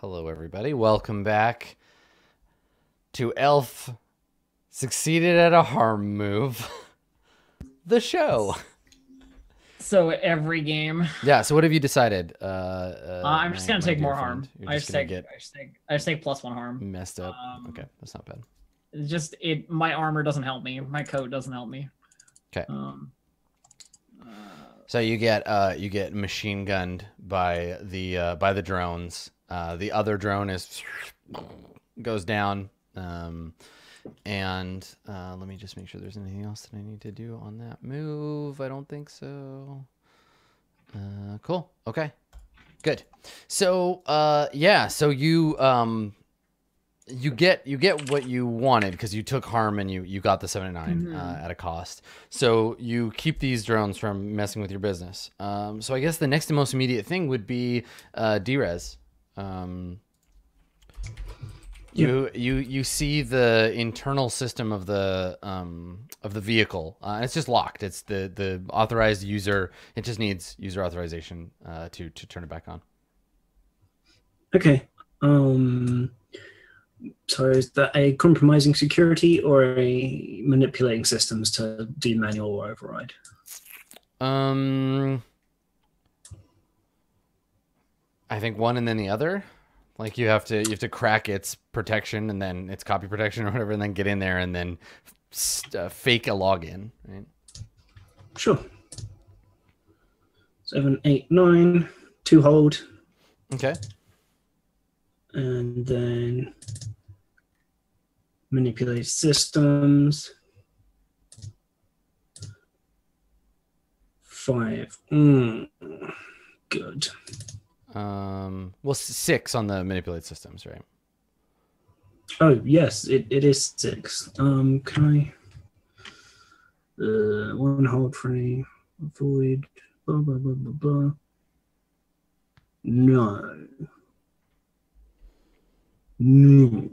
Hello, everybody. Welcome back to Elf Succeeded at a Harm Move, the show. So every game, Yeah, so what have you decided? Uh, uh, uh, I'm just my- gonna take more friend? harm. I just just take, get I just take, I just take plus one harm. messed up. Um, okay, that's not bad. Just it. My armor doesn't help me. My coat doesn't help me. 'Kay. Um. So you get uh you get machine gunned by the uh, by the drones. Uh, the other drone is goes down. Um, and uh, let me just make sure there's anything else that I need to do on that move. I don't think so. Uh, cool. Okay. Good. So uh, yeah. So you um you get you get what you wanted because you took harm and you you got the 79 uh, Mhm. at a cost so you keep these drones from messing with your business um, so i guess the next and most immediate thing would be uh, drez um, you you you see the internal system of the um, of the vehicle uh, it's just locked it's the the authorized user it just needs user authorization uh, to to turn it back on Okay. Um. So is that a compromising security or a manipulating systems to do manual override? Um, I think one and then the other. Like you have to you have to crack its protection and then its copy protection or whatever, and then get in there and then uh, fake a login. Right? Sure. Seven, eight, nine. Two hold, Okay. and then manipulate systems. Five. Mm, good. Um. Well, six on the manipulate systems, right? Oh yes, it, it is six. Um, can I? Uh, one hold frame, avoid. Blah blah blah blah blah. No. No.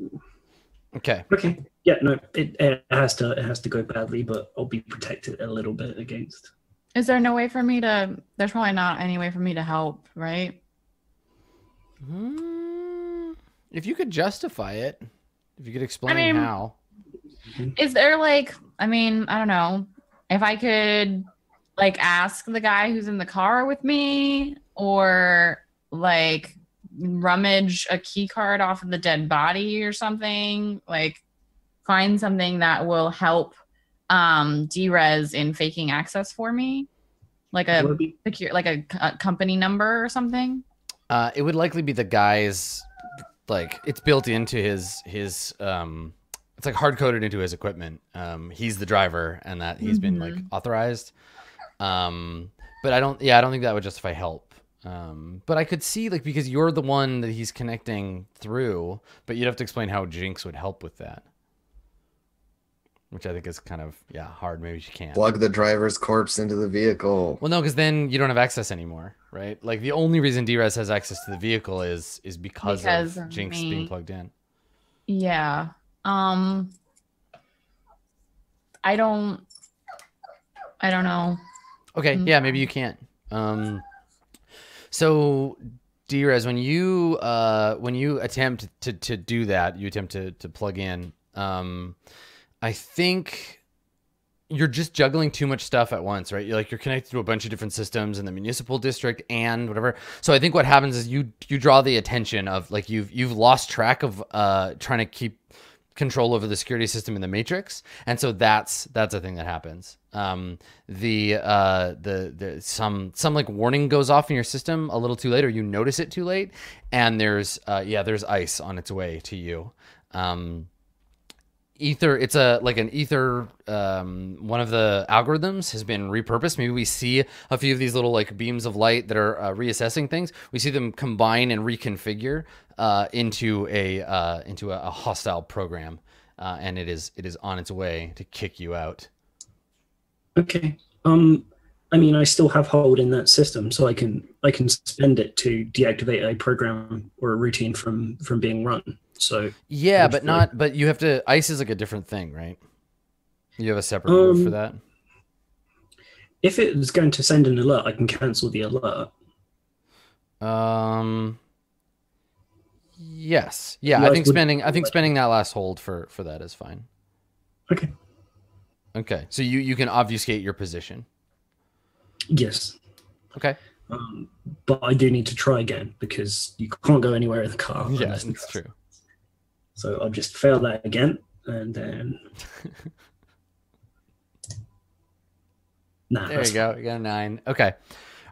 Okay. Okay. Yeah. No. It, it has to. It has to go badly, but I'll be protected a little bit against. Is there no way for me to? There's probably not any way for me to help, right? Hmm, if you could justify it, if you could explain I mean- how. Is there like, I mean, I don't know, if I could like ask the guy who's in the car with me or like rummage a key card off of the dead body or something, like find something that will help um Drez in faking access for me, like a secure, like a company number or something. Uh, it would likely be the guy's, like it's built into his his um, it's like hard coded into his equipment. Um, he's the driver, and that he's been like authorized. Um, but I don't, yeah, I don't think that would justify help. Um, but I could see like because you're the one that he's connecting through, but you'd have to explain how Jinx would help with that. Which I think is kind of yeah hard. Maybe she can't. Plug the driver's corpse into the vehicle. Well, no, because then you don't have access anymore, right? Like the only reason Drez has access to the vehicle is is because, Because of of Jinx me. being plugged in. Yeah. Um I don't I don't know. Okay, Mm. yeah, maybe you can't. Um, so Drez, when you uh when you attempt to to do that, you attempt to to plug in. Um, I think you're just juggling too much stuff at once, right? You're like you're connected to a bunch of different systems in the municipal district and whatever. So I think what happens is you you draw the attention of like you've you've lost track of uh trying to keep control over the security system in the matrix and so that's that's a thing that happens um the uh the the some some like warning goes off in your system a little too late or you notice it too late and there's uh yeah there's ice on its way to you um ether it's a like an ether um one of the algorithms has been repurposed maybe we see a few of these little like beams of light that are uh, reassessing things we see them combine and reconfigure uh into a uh into a, a hostile program uh, and it is it is on its way to kick you out Okay. Um. I mean, I still have hold in that system, so I can I can spend it to deactivate a program or a routine from from being run. So yeah but not but you have to ice is like a different thing right you have a separate move for Um, that if it was going to send an alert, I can cancel the alert. Um. Yes. Yeah, I think spending I think spending that last hold for for that is fine. Okay. Okay. So you you can obfuscate your position. Yes. Okay. Um, but I do need to try again because you can't go anywhere in the car. Yeah, that's true. So I'll just fail that again, and then. Nah, There you go. You got a nine. Okay.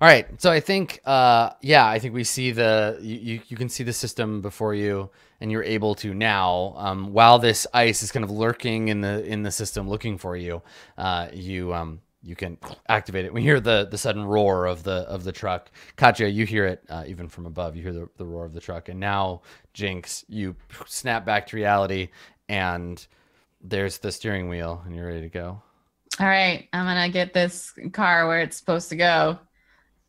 All right. So I think, uh, yeah, I think we see the you, you, you can see the system before you, and you're able to now, um, while this ice is kind of lurking in the in the system looking for you, uh, you um you can activate it. We hear the the sudden roar of the of the truck. Katya, you hear it uh, even from above. You hear the, the roar of the truck, and now Jinx, you snap back to reality, and there's the steering wheel, and you're ready to go. All right, I'm gonna get this car where it's supposed to go.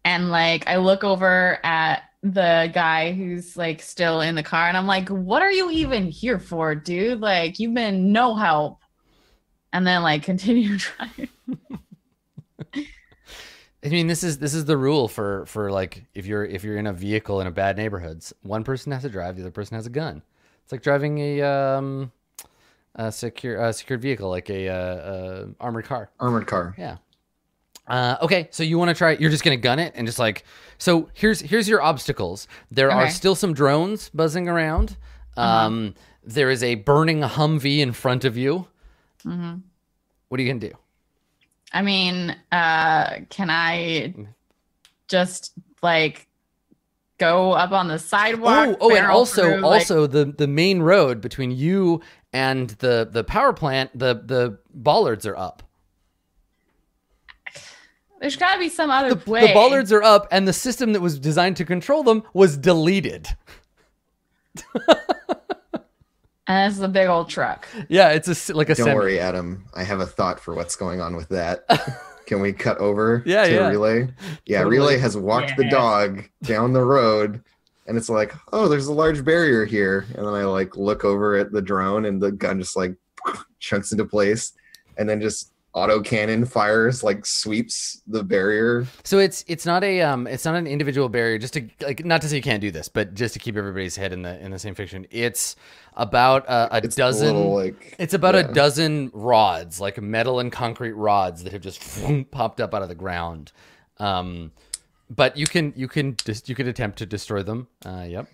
And like I look over at the guy who's like still in the car and I'm like, what are you even here for, dude? Like you've been no help. And then like continue driving. I mean, this is this is the rule for for like if you're if you're in a vehicle in a bad neighborhood, one person has to drive, the other person has a gun. It's like driving a um a secure a secured vehicle, like a uh, uh, armored car. Armored car. Yeah. Uh, okay, so you want to try? You're just gonna gun it and just like so. Here's here's your obstacles. There are still some drones buzzing around. Um, there is a burning Humvee in front of you. hmm What are you gonna do? I mean, uh, can I just like go up on the sidewalk? Oh, oh, and also, through, like- also the the main road between you and the the power plant, the the bollards are up. there's got to be some other The, way. the bollards are up, and the system that was designed to control them was deleted. and it's a big old truck. Yeah, it's a s- like a Don't semi. worry, Adam. I have a thought for what's going on with that. Can we cut over Yeah, to yeah. Relay? Yeah, Totally. Relay has walked the dog down the road and it's like, oh, there's a large barrier here. And then I like look over at the drone and the gun just like chunks into place and then just auto cannon fires, like sweeps the barrier. So it's it's not a um it's not an individual barrier. Just to like not to say you can't do this, but just to keep everybody's head in the in the same fiction. It's about a, a It's a dozen. little, like It's about yeah. a dozen rods, like metal and concrete rods that have just popped up out of the ground. Um, but you can you can just you can attempt to destroy them. Uh, yep.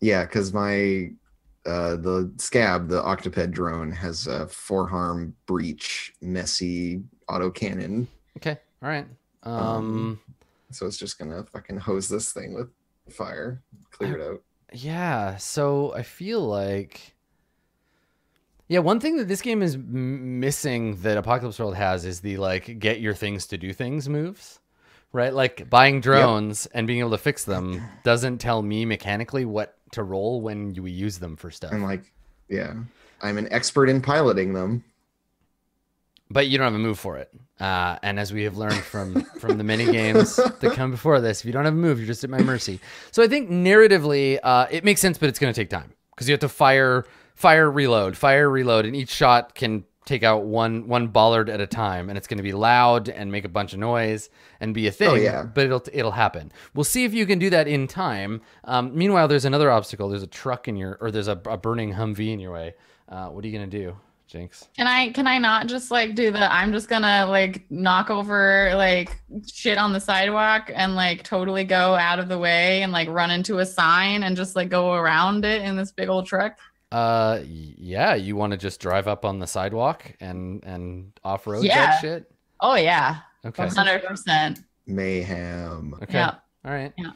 Yeah, because my uh the scab, the octoped drone, has a four harm breach, messy auto cannon. Okay. All right. Um, Um, So it's just gonna fucking hose this thing with fire, clear it out. yeah. So I feel like. Yeah, one thing that this game is m- missing that Apocalypse World has is the like get your things to do things moves. Right? Like buying drones and being able to fix them doesn't tell me mechanically what to roll when we use them for stuff. I'm like, yeah, I'm an expert in piloting them. but you don't have a move for it. Uh, and as we have learned from from the mini games that come before this, if you don't have a move, you're just at my mercy. So I think narratively, uh, it makes sense, but it's going to take time because you have to fire, fire, reload, fire, reload, and each shot can take out one one bollard at a time, and it's going to be loud and make a bunch of noise and be a thing. Oh, yeah. but it'll it'll happen. We'll see if you can do that in time. Um, meanwhile, there's another obstacle. There's a truck in your, or there's a, a burning Humvee in your way. Uh, what are you going to do, Jinx? Can I can I not just like do the I'm just gonna like knock over like shit on the sidewalk and like totally go out of the way and like run into a sign and just like go around it in this big old truck? Uh, yeah. You want to just drive up on the sidewalk and and off road Yeah. that shit? Oh yeah. Okay. Hundred percent. Mayhem. Okay. Yeah. All right. Yeah.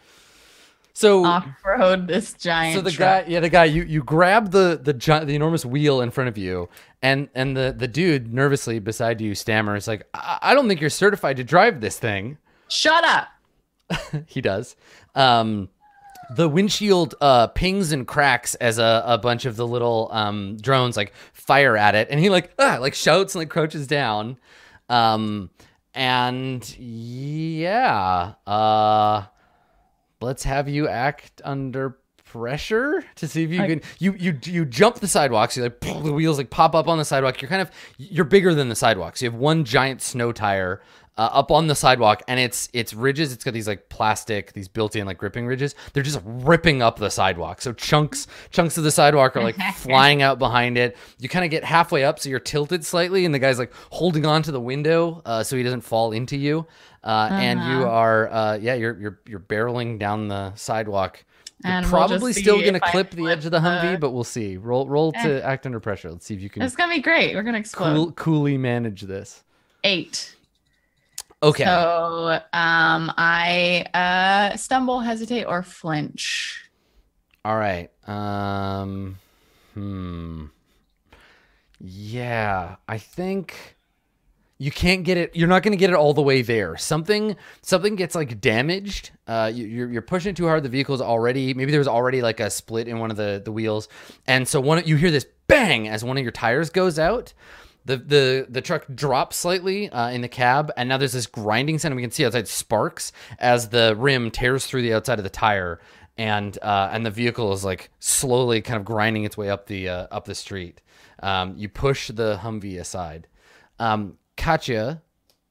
So Off road this giant so the truck. guy, yeah, the guy, you you grab the the gi- the enormous wheel in front of you, and and the the dude nervously beside you stammers like, I, I don't think you're certified to drive this thing. Shut up. he does. Um, the windshield uh, pings and cracks as a, a bunch of the little um, drones like fire at it, and he like ah, like shouts and like crouches down. Um, and yeah, uh, let's have you act under pressure to see if you I- can you you you jump the sidewalks you like the wheels like pop up on the sidewalk. You're kind of you're bigger than the sidewalks. You have one giant snow tire uh, up on the sidewalk, and it's it's ridges. It's got these like plastic, these built-in like gripping ridges. They're just ripping up the sidewalk. So chunks chunks of the sidewalk are like flying out behind it. You kind of get halfway up, so you're tilted slightly, and the guy's like holding on to the window uh, so he doesn't fall into you. Uh, And you Uh-huh. are uh, yeah, you're you're you're barreling down the sidewalk. You're And we'll probably still gonna clip the edge of the Humvee, the- but we'll see. Roll roll to Eh. act under pressure. Let's see if you can It's gonna be great. We're gonna explode. cool, coolly manage this. Eight. Okay. So um I uh stumble, hesitate, or flinch. All right. Um hmm. Yeah, I think you can't get it you're not going to get it all the way there. Something something gets like damaged. Uh you, you're you're pushing it too hard. The vehicle's already maybe there was already like a split in one of the the wheels. And so one you hear this bang as one of your tires goes out. The, the the truck drops slightly uh, in the cab, and now there's this grinding sound. We can see outside sparks as the rim tears through the outside of the tire, and uh, and the vehicle is like slowly kind of grinding its way up the uh, up the street. Um, you push the Humvee aside. Um, Katya,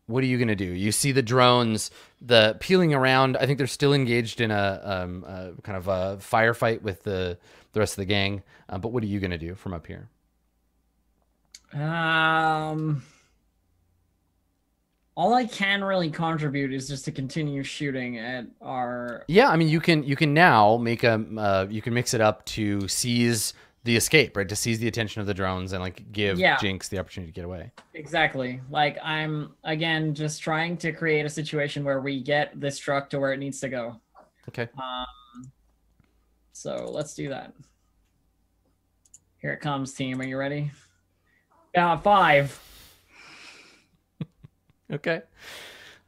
what are you gonna do? You see the drones, the peeling around. I think they're still engaged in a, um, a kind of a firefight with the the rest of the gang. Uh, but what are you gonna do from up here? Um, all I can really contribute is just to continue shooting at our. Yeah, I mean you can you can now make a uh, you can mix it up to seize the escape, right? To seize the attention of the drones and like give Yeah. Jinx the opportunity to get away. Exactly. Like I'm again just trying to create a situation where we get this truck to where it needs to go. Okay. Um, so let's do that. Here it comes, team. Are you ready? Uh, five. Okay.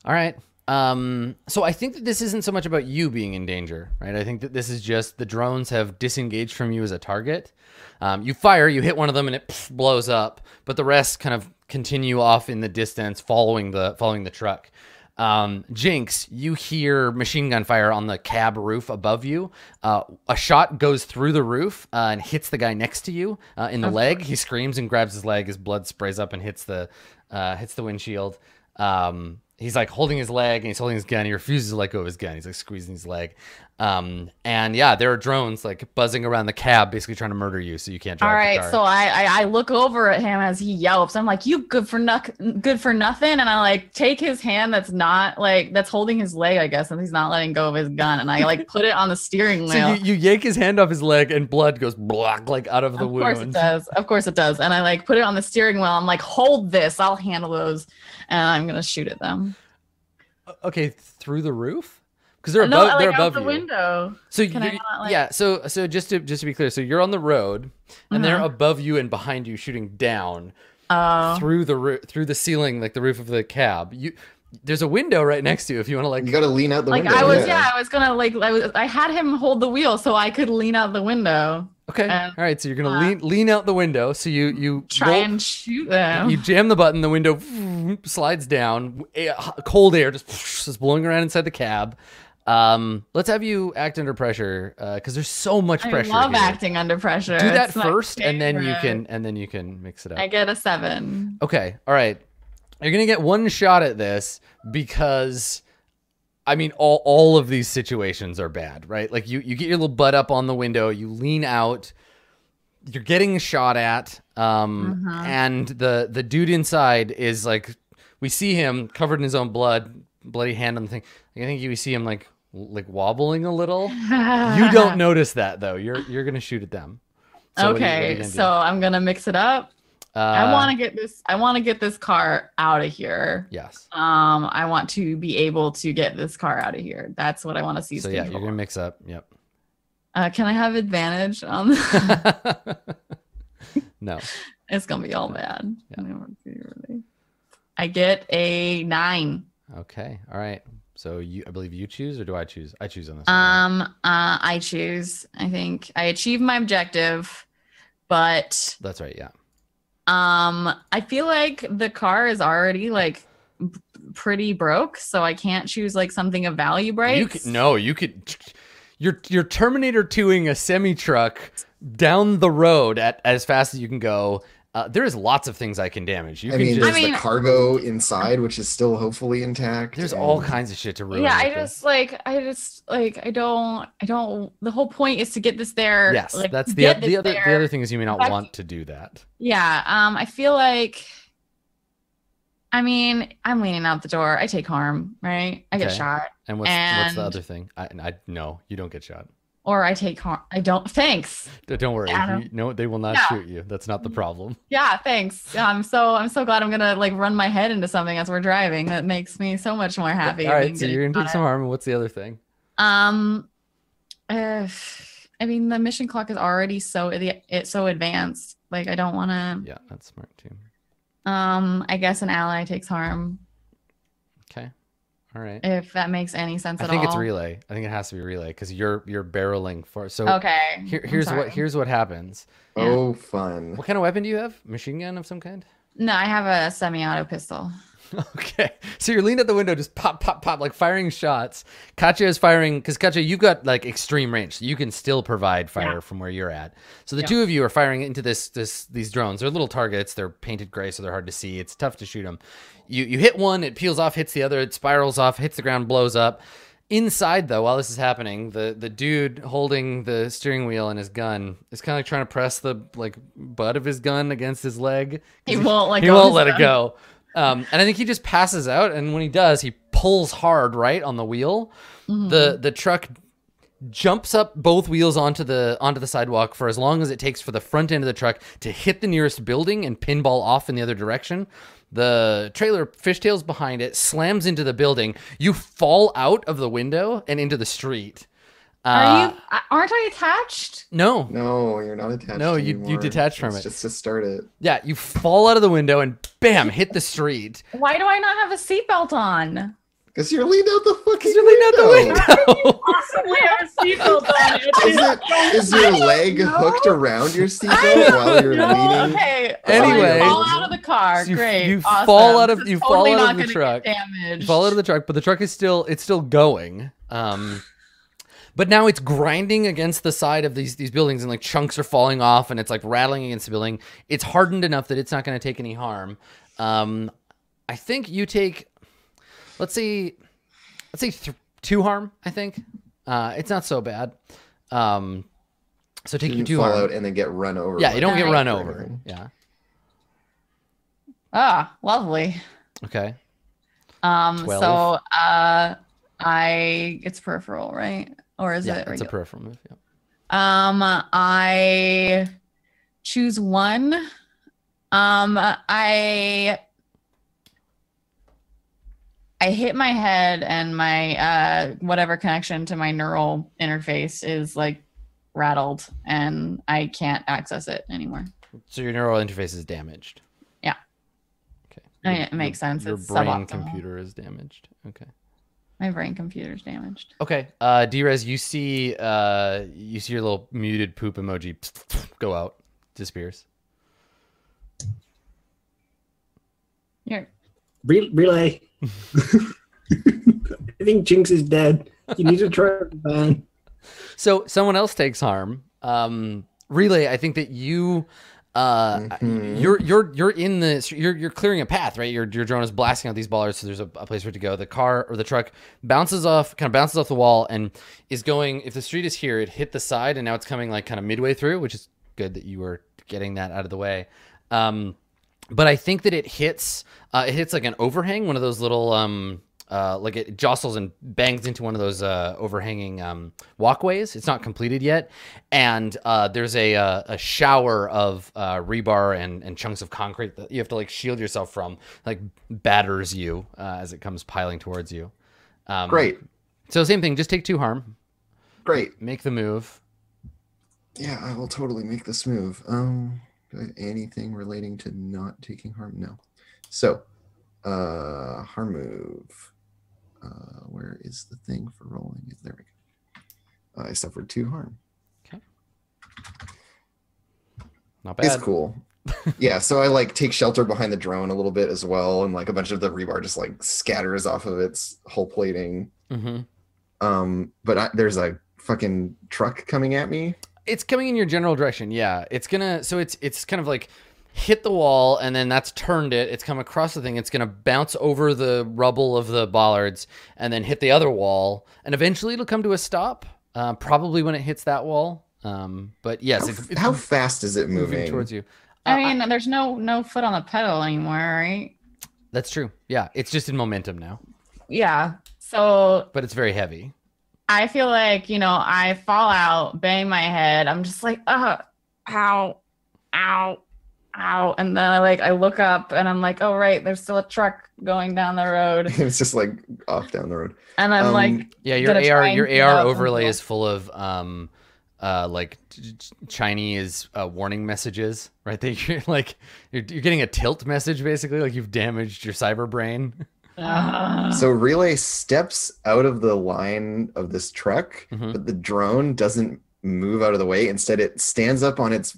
All right. Um, so I think that this isn't so much about you being in danger, right? I think that this is just the drones have disengaged from you as a target. Um, you fire, you hit one of them, and it pff, blows up, but the rest kind of continue off in the distance, following the following the truck. Um, Jinx, you hear machine gun fire on the cab roof above you. Uh, a shot goes through the roof uh, and hits the guy next to you uh, in the leg. He screams and grabs his leg. His blood sprays up and hits the uh, hits the windshield. Um, he's like holding his leg and he's holding his gun. He refuses to let go of his gun. He's like squeezing his leg. Um, and yeah, there are drones like buzzing around the cab, basically trying to murder you, so you can't drive All car. so I, I I look over at him as he yelps. I'm like, "You good for nothing? Good for nothing!" And I like take his hand that's not like that's holding his leg, I guess, and he's not letting go of his gun, and I like put it on the steering wheel. So you, you yank his hand off his leg and blood goes black like out of the of wound. course it does. Of course it does. And I like put it on the steering wheel. I'm like, "Hold this. I'll handle those," and I'm gonna shoot at them. Okay, through the roof? Because they're no, above like they're out above the you. window. So Can you not, like- yeah, so so just to just to be clear, so you're on the road and they're Uh-huh. above you and behind you shooting down Oh, through the roo- through the ceiling like the roof of the cab. You there's a window right next to you if you want to like You got to lean out the window. like window. I was, yeah. I was gonna like, I was, I had him hold the wheel so I could lean out the window, Okay. and, All right, so you're going to uh, lean lean out the window so you you try roll- and shoot them. you jam the button, the window slides down, cold air just is blowing around inside the cab. Um, let's have you act under pressure because there's so much I pressure. I love here. acting under pressure. Do that It's first, and then you can and then you can mix it up. I get a seven. Okay, all right. You're gonna get one shot at this because, I mean, all all of these situations are bad, right? Like you you get your little butt up on the window, you lean out, you're getting shot at, um, Mhm. and the the dude inside is like, we see him covered in his own blood, bloody hand on the thing. I think you see him like like wobbling a little. You don't notice that though. You're you're gonna shoot at them. So what you- what are you okay, so I'm gonna mix it up. I Uh, want to get this. I want to get this car out of here. Yes. Um, I want to be able to get this car out of here. That's what I want to see. So yeah, you're gonna mix up. Yep. Uh, can I have advantage on? no. it's gonna be all bad. Yeah. I don't want to see really. I get a nine. Okay. All right. So you, I believe you choose, or do I choose? I choose on this. one, right? Um, uh, I choose. I think I achieved my objective, but That's right. Yeah. Um, I feel like the car is already like b- pretty broke, so I can't choose like something of value breaks. You could no. You could. You're you're Terminator 2ing a semi truck down the road at as fast as you can go. Uh, there is lots of things I can damage. You I can mean, just. there's I mean- the cargo inside, which is still hopefully intact. there's all kinds of shit to ruin. yeah, I with this. just like I just like I don't I don't the whole point is to get this there. Yes, like, that's the the this other the other thing is you may not Back- want to do that. Yeah, um I feel like I mean, I'm leaning out the door. I take harm, right? I get Okay. shot. And what's what's the other thing? I I no, you don't get shot. Or I take harm. I don't thanks. Don't worry. You- no, they will not Yeah. shoot you. That's not the problem. Yeah, thanks. I'm so I'm so glad I'm gonna like run my head into something as we're driving. That makes me so much more happy. All right, so you're gonna take some harm. And what's the other thing? Um, uh, I mean, the mission clock is already so it's so advanced. Like, I don't want to. Yeah, that's smart too. Um, I guess an ally takes harm. All right. if that makes any sense I at all. I think it's relay. I think it has to be relay because you're you're barreling for. So Okay. here, here's what here's what happens. Yeah. Oh, fun. What kind of weapon do you have? Machine gun of some kind? No, I have a semi-auto pistol. Okay. So you're leaning at the window, just pop, pop, pop, like firing shots. Katya is firing because Katya, you've got like extreme range. So you can still provide fire Yeah. from where you're at. So the Yeah. two of you are firing into this this these drones. They're little targets. They're painted gray, so they're hard to see. It's tough to shoot them. You you hit one, it peels off, hits the other, it spirals off, hits the ground, blows up. Inside though, while this is happening, the the dude holding the steering wheel and his gun is kind of like trying to press the like butt of his gun against his leg. He won't like he won't let it go. Um, and I think he just passes out, and when he does, he pulls hard right on the wheel. Mhm. The the truck jumps up both wheels onto the onto the sidewalk for as long as it takes for the front end of the truck to hit the nearest building and pinball off in the other direction. The trailer fishtails behind it, slams into the building. You fall out of the window and into the street. Are Uh, you? Aren't I attached? No, No, you're not attached. No, you- you anymore. detached from It's it. Just to start it. yeah, you fall out of the window and bam, hit the street. Why do I not have a seatbelt on? Because you're leaned out the fucking Because you're leaning out the window. Possibly have a seatbelt on. Is, it, is your leg hooked around your seatbelt while you're No, leaning? okay. Anyway. so I fall out of the car. So you- Great. you awesome. fall out of- It's you totally fall out not of the gonna truck. Get damaged. fall out of the truck, but the truck is still it's still going. Um, but now it's grinding against the side of these these buildings, and like chunks are falling off, and it's like rattling against the building. It's hardened enough that it's not going to take any harm. Um, I think you take, let's see, let's say th- two harm. I think uh, it's not so bad. Um, so take You your can two fall harm. out and then get run over. yeah, by you don't get Alright. run over. Yeah. Ah, lovely. Okay. Um, 12. so uh, I it's peripheral, right? Or is yeah, it? it's a peripheral move. Yeah. Um, I choose one. Um, I I hit my head and my uh whatever connection to my neural interface is like rattled and I can't access it anymore. So your neural interface is damaged. Yeah. Okay. I mean, it makes sense. Your It's brain suboptimal. computer is damaged. Okay. My brain computer's damaged. Okay. Uh Drez, you see uh you see your little muted poop emoji go out. Disappears. Here. Re- relay. I think Jinx is dead. You need to try it, man. So someone else takes harm. Um Relay, I think that you uh Mhm. you're you're you're in the you're you're clearing a path, right? Your your drone is blasting out these bollards, so there's a, a place for it to go. The car or the truck bounces off, kind of bounces off the wall, and is going. If the street is here, it hit the side, and now it's coming like kind of midway through, which is good that you were getting that out of the way. Um, but I think that it hits uh, it hits like an overhang, one of those little um uh like it jostles and bangs into one of those uh overhanging um walkways. It's not completed yet, and uh there's a uh, a shower of uh rebar and and chunks of concrete that you have to like shield yourself from, like batters you uh, as it comes piling towards you. Um, Great, So same thing, just take two harm, great. make the move. Yeah, I will totally make this move. Um, do I have anything relating to not taking harm? No. So, uh, harm move. Is the thing for rolling? There we go. Uh, I suffered two harm. Okay. Not bad. It's cool. yeah, so I like take shelter behind the drone a little bit as well, and like a bunch of the rebar just like scatters off of its hull plating. hmm Um, but I, there's a fucking truck coming at me. It's coming in your general direction. Yeah, it's gonna. So it's it's kind of like hit the wall, and then that's turned it. It's come across the thing. It's going to bounce over the rubble of the bollards, and then hit the other wall, and eventually it'll come to a stop. Uh, probably when it hits that wall. Um, but yes, How, it's, it's how fast is it moving moving? towards you. I Uh, mean, there's no no foot on the pedal anymore, right? that's true. Yeah, it's just in momentum now, Yeah. So but it's very heavy. I feel like, you know, I fall out, bang my head. I'm just like, uh, ow, ow, ow. And then I like I look up and I'm like, oh right, there's still a truck going down the road. it's just like off down the road. And I'm Um, like, Yeah, your AR your AR overlay is full of um uh like ch- ch- Chinese uh, warning messages, right? That you're like you're, you're getting a tilt message basically, like you've damaged your cyber brain. Uh, So relay steps out of the line of this truck, Mhm. but the drone doesn't move out of the way. Instead, it stands up on its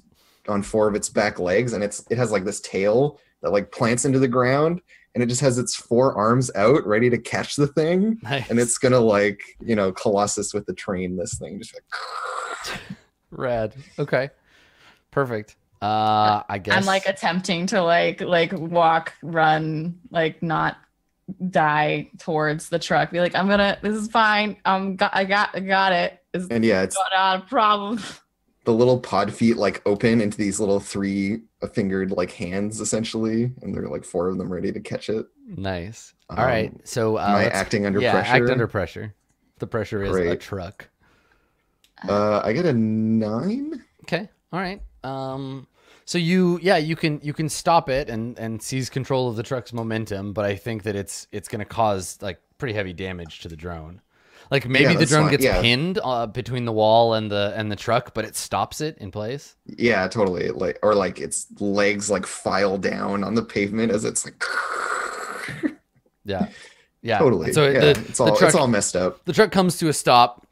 on four of its back legs, and it's it has like this tail that like plants into the ground, and it just has its four arms out, ready to catch the thing, Nice. and it's gonna like you know Colossus with the train this thing, just like rad. Okay. Perfect. Uh I guess I'm like attempting to like like walk, run, like not die towards the truck. Be like, I'm gonna. This is fine. Um, got, I got, I got it. It's and yeah, it's not a problem. The little pod feet like open into these little three fingered like hands essentially, and there are like four of them ready to catch it. nice. Um, All right. So uh Am I acting under yeah, pressure? act under pressure. The pressure is a truck. Uh, I get a nine. Okay. All right. Um so you yeah, you can you can stop it and and seize control of the truck's momentum, but I think that it's it's going to cause like pretty heavy damage to the drone. Like maybe the drone fine, gets yeah. pinned uh, between the wall and the and the truck, but it stops it in place. Yeah, totally. Like or like its legs like file down on the pavement as it's like Yeah. Yeah. totally. So yeah, the, it's the truck it's all messed up. the truck comes to a stop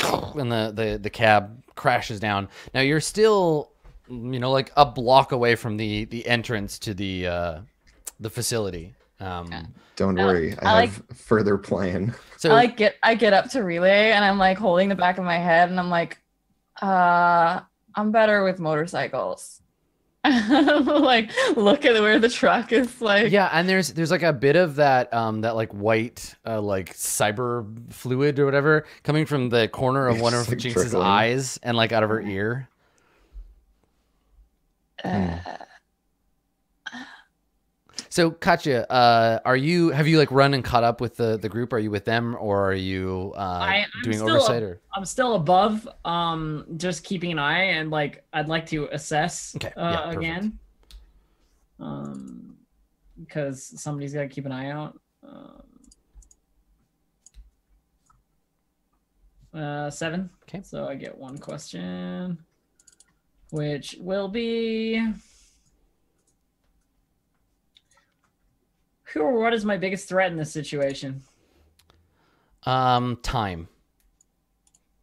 and the, the the cab crashes down now you're still you know like a block away from the the entrance to the uh the facility um Okay. Don't worry, I, I have further plan. so I like get, I get up to relay and I'm like holding the back of my head and I'm like, uh, I'm better with motorcycles. like, look at where the truck is. Like, yeah and there's there's like a bit of that um that like white uh like cyber fluid or whatever coming from the corner of one of Just, like, jinx's trickling. eyes and like out of her ear uh, so katya uh are you have you like run and caught up with the the group are you with them or are you uh I- doing oversight or I'm still above, um, just keeping an eye and like I'd like to assess Okay, uh, yeah, again. Um, because somebody's got to keep an eye out. Um, uh, seven. Okay. So I get one question, which will be. Who or what is my biggest threat in this situation? Um, time.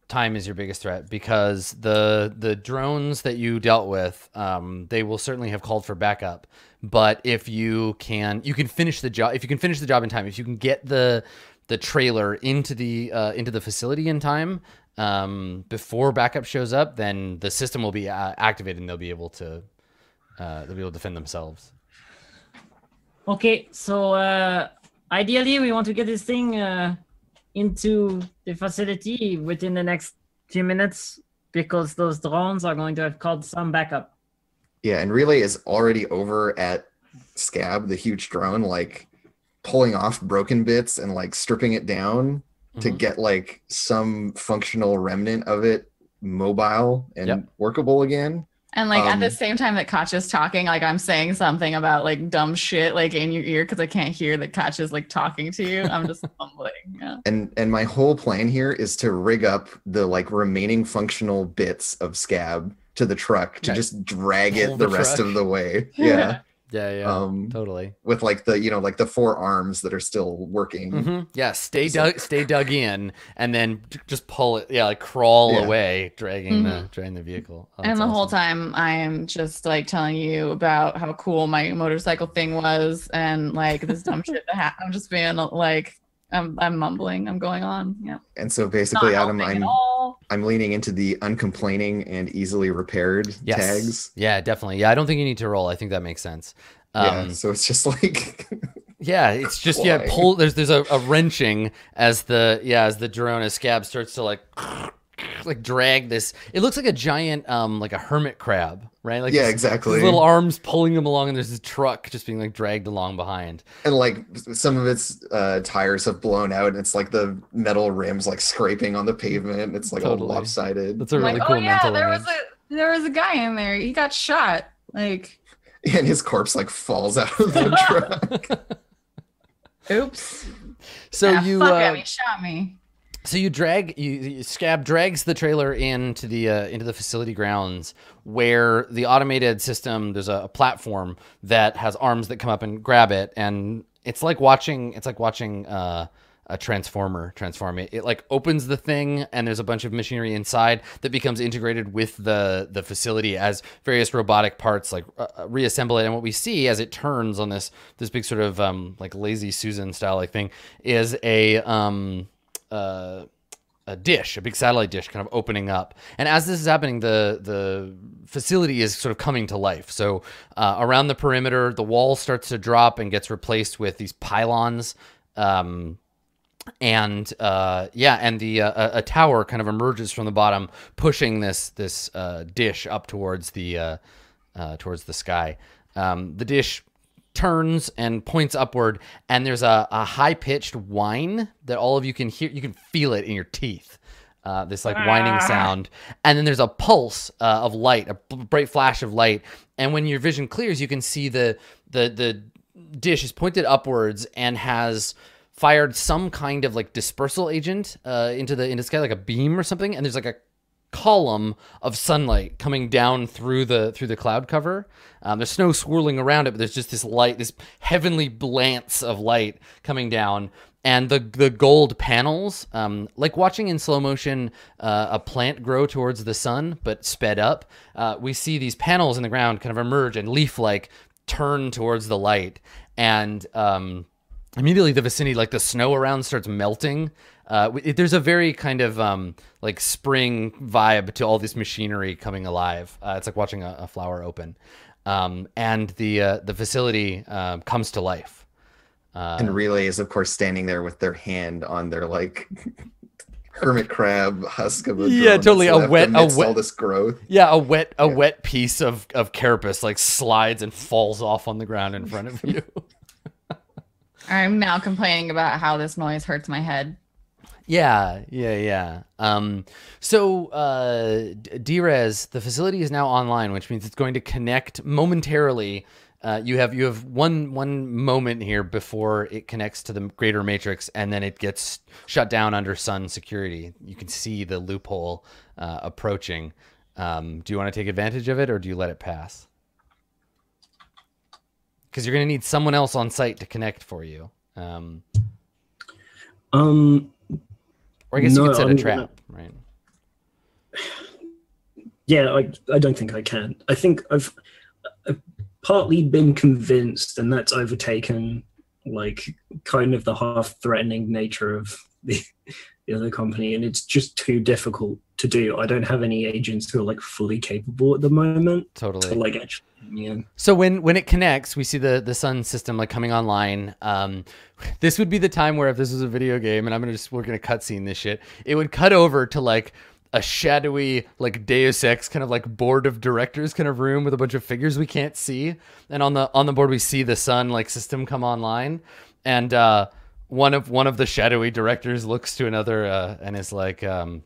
Time is your biggest threat because the the drones that you dealt with, um, they will certainly have called for backup. But if you can, you can finish the job. If you can finish the job in time, if you can get the the trailer into the uh, into the facility in time um, before backup shows up, then the system will be uh, activated and they'll be able to uh, they'll be able to defend themselves. Okay, so uh, ideally we want to get this thing uh, into the facility within the next few minutes because those drones are going to have called some backup. Yeah, and relay is already over at Scab, the huge drone, like pulling off broken bits and like stripping it down to Mhm. get like some functional remnant of it mobile and Yep. workable again. And like at the Um, same time that Katya's talking, like I'm saying something about like dumb shit like in your ear because I can't hear that Katya's like talking to you. I'm just mumbling. Yeah. And and my whole plan here is to rig up the like remaining functional bits of Scab to the truck to Okay. just drag Pull it the, the rest of the way. Yeah. Yeah, yeah, Um totally. with like the you know like the four arms that are still working. Mm-hmm. Yeah, stay So- dug, stay dug in, and then just pull it. Yeah, like crawl Yeah. away, dragging the Mhm. dragging the vehicle. Oh, and that's the whole time I am just like telling you about how cool my motorcycle thing was and like this dumb shit that happened. I'm just being like I'm I'm mumbling. I'm going on. Yeah. And so Not basically, Adam, helping I'm at all. cool. I'm leaning into the uncomplaining and easily repaired Yes. tags. Yeah, definitely. Yeah, I don't think you need to roll. I think that makes sense. Um, yeah, so it's just like Yeah, it's just yeah, pull. There's there's a, a wrenching as the yeah as the drone as scab starts to like like drag this. It looks like a giant um like a hermit crab, right? Like yeah, this- exactly. His little arms pulling him along, and there's this truck just being like dragged along behind. and like some of its uh, tires have blown out, and it's like the metal rims like scraping on the pavement. It's like Totally. all lopsided. That's a I'm really like, cool oh yeah, mental there image. was a there was a guy in there. He got shot. Like, and his corpse like falls out of the truck. oops. so Ah, you fuck uh, him. He shot me. So you drag you, you scab drags the trailer into the uh, into the facility grounds where the automated system there's a, a platform that has arms that come up and grab it and it's like watching it's like watching uh, a transformer transform it. It like opens the thing and there's a bunch of machinery inside that becomes integrated with the the facility as various robotic parts like uh, uh, reassemble it and what we see as it turns on this this big sort of um, like lazy Susan style like thing is a um a dish, a big satellite dish, kind of opening up. And as this is happening, the the facility is sort of coming to life. So uh, around the perimeter, the wall starts to drop and gets replaced with these pylons. Um, and uh, yeah, and the uh, a, a tower kind of emerges from the bottom, pushing this this uh, dish up towards the uh, uh, towards the sky. Um, the dish turns and points upward, and there's a, a high pitched whine that all of you can hear. You can feel it in your teeth. Uh, this like whining sound, and then there's a pulse uh, of light, a bright flash of light, and when your vision clears, you can see the the the dish is pointed upwards and has fired some kind of like dispersal agent uh, into the into the sky, like a beam or something, and there's like a column of sunlight coming down through the through the cloud cover. Um, there's snow swirling around it, but there's just this light, this heavenly glance of light coming down. And the the gold panels, um, like watching in slow motion uh, a plant grow towards the sun, but sped up. Uh, we see these panels in the ground kind of emerge and leaf-like turn towards the light, and um, immediately the vicinity like the snow around starts melting uh, it, there's a very kind of um, like spring vibe to all this machinery coming alive uh, it's like watching a, a flower open um, and the uh, the facility uh, comes to life uh, and relay is of course standing there with their hand on their like hermit crab husk of a Yeah, totally, a wet- a amidst wet- all this growth. yeah a wet a Yeah. wet piece of, of carapace like slides and falls off on the ground in front of you I'm now complaining about how this noise hurts my head. Yeah, yeah, yeah. Um, so, uh, Drez, the facility is now online, which means it's going to connect momentarily. Uh, you have you have one one moment here before it connects to the greater matrix, and then it gets shut down under Sun security. You can see the loophole uh, approaching. Um, do you want to take advantage of it, or do you let it pass? Because you're going to need someone else on site to connect for you. Um, Um, or I guess you No, could set a I'm trap, gonna- right? yeah, I, I don't think I can. I think I've, I've partly been convinced, and that's overtaken like kind of the half threatening nature of the, the other company, and it's just too difficult to do. I don't have any agents who are like fully capable at the moment Totally. to like actually. Yeah. So when when it connects, we see the the sun system like coming online. Um, this would be the time where if this was a video game, and I'm gonna just we're gonna cutscene this shit, it would cut over to like a shadowy like Deus Ex kind of like board of directors kind of room with a bunch of figures we can't see, and on the on the board we see the sun like system come online, and uh, one of one of the shadowy directors looks to another uh, and is like, um,